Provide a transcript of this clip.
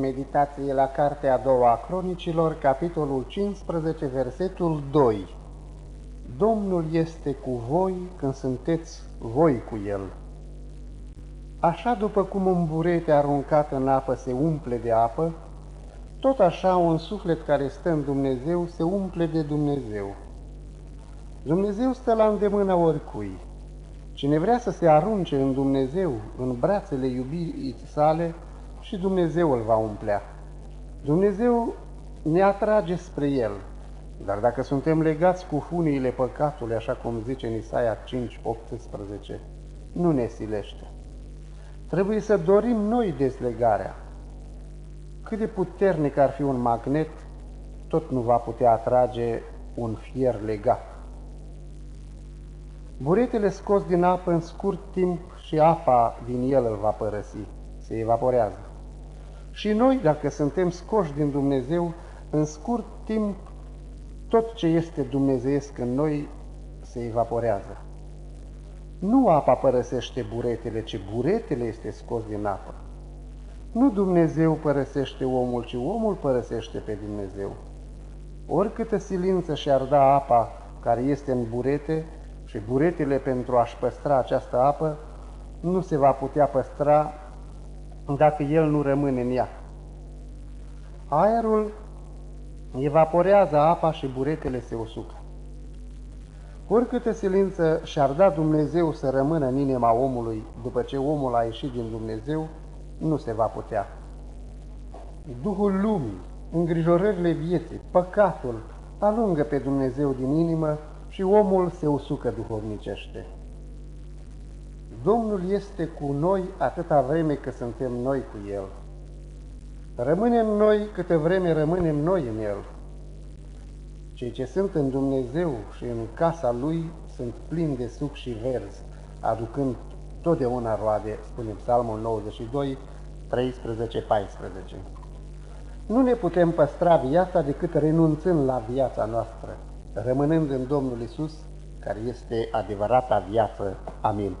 Meditație la Cartea a doua a Cronicilor, capitolul 15, versetul 2. Domnul este cu voi când sunteți voi cu El. Așa după cum un burete aruncat în apă se umple de apă, tot așa un suflet care stă în Dumnezeu se umple de Dumnezeu. Dumnezeu stă la îndemâna oricui. Cine vrea să se arunce în Dumnezeu, în brațele iubirii sale, și Dumnezeu îl va umplea. Dumnezeu ne atrage spre El, dar dacă suntem legați cu funiile păcatului, așa cum zice în Isaia 5, 18, nu ne silește. Trebuie să dorim noi dezlegarea. Cât de puternic ar fi un magnet, tot nu va putea atrage un fier legat. Buretele scos din apă în scurt timp și apa din el îl va părăsi, se evaporează. Și noi, dacă suntem scoși din Dumnezeu, în scurt timp, tot ce este dumnezeiesc în noi se evaporează. Nu apa părăsește buretele, ci buretele este scos din apă. Nu Dumnezeu părăsește omul, ci omul părăsește pe Dumnezeu. Oricâtă silință și-ar da apa care este în burete și buretele pentru a-și păstra această apă, nu se va putea păstra dacă el nu rămâne în ea. Aerul evaporează apa și buretele se usucă. Oricâtă silință și-ar da Dumnezeu să rămână în inima omului după ce omul a ieșit din Dumnezeu, nu se va putea. Duhul lumii, îngrijorările vieții, păcatul, alungă pe Dumnezeu din inimă și omul se usucă duhovnicește. Domnul este cu noi atâta vreme că suntem noi cu El. Rămânem noi câte vreme rămânem noi în El. Cei ce sunt în Dumnezeu și în casa Lui sunt plini de suc și verzi, aducând totdeauna roade, spune Psalmul 92, 13-14. Nu ne putem păstra viața decât renunțând la viața noastră, rămânând în Domnul Isus, care este adevărata viață. Amin.